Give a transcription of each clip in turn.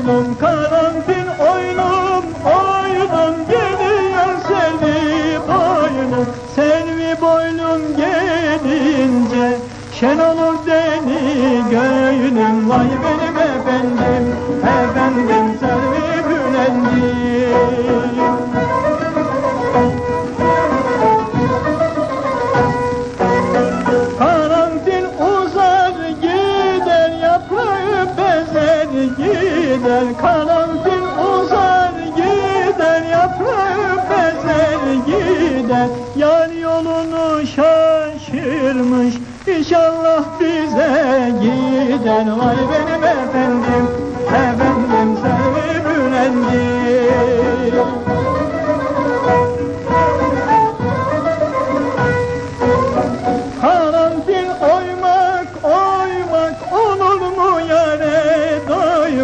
Oyunum karanfil oyunum oyunum geliyor servi boynum Servi boynum gelince şen olur deni gör gider Karanfil uzar gider yaprağı bezer gider. Yar yolunu şaşırmış İnşallah bize gider Vay benim Efendim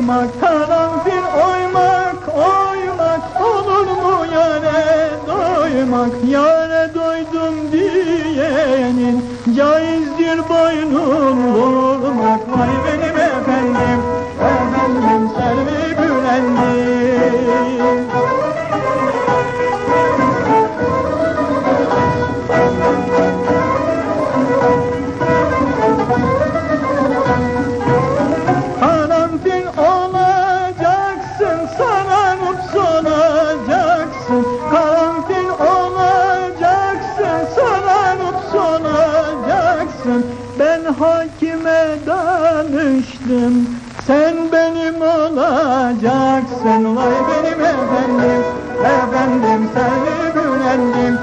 doymak Karanfil oymak oymak olur mu yare? Doymak Yare doydum diyenin caizdir boynun vurmak Vay benim Ben hakime danıştım, sen benim olacaksın. Vay benim efendim, efendim seni bülendim.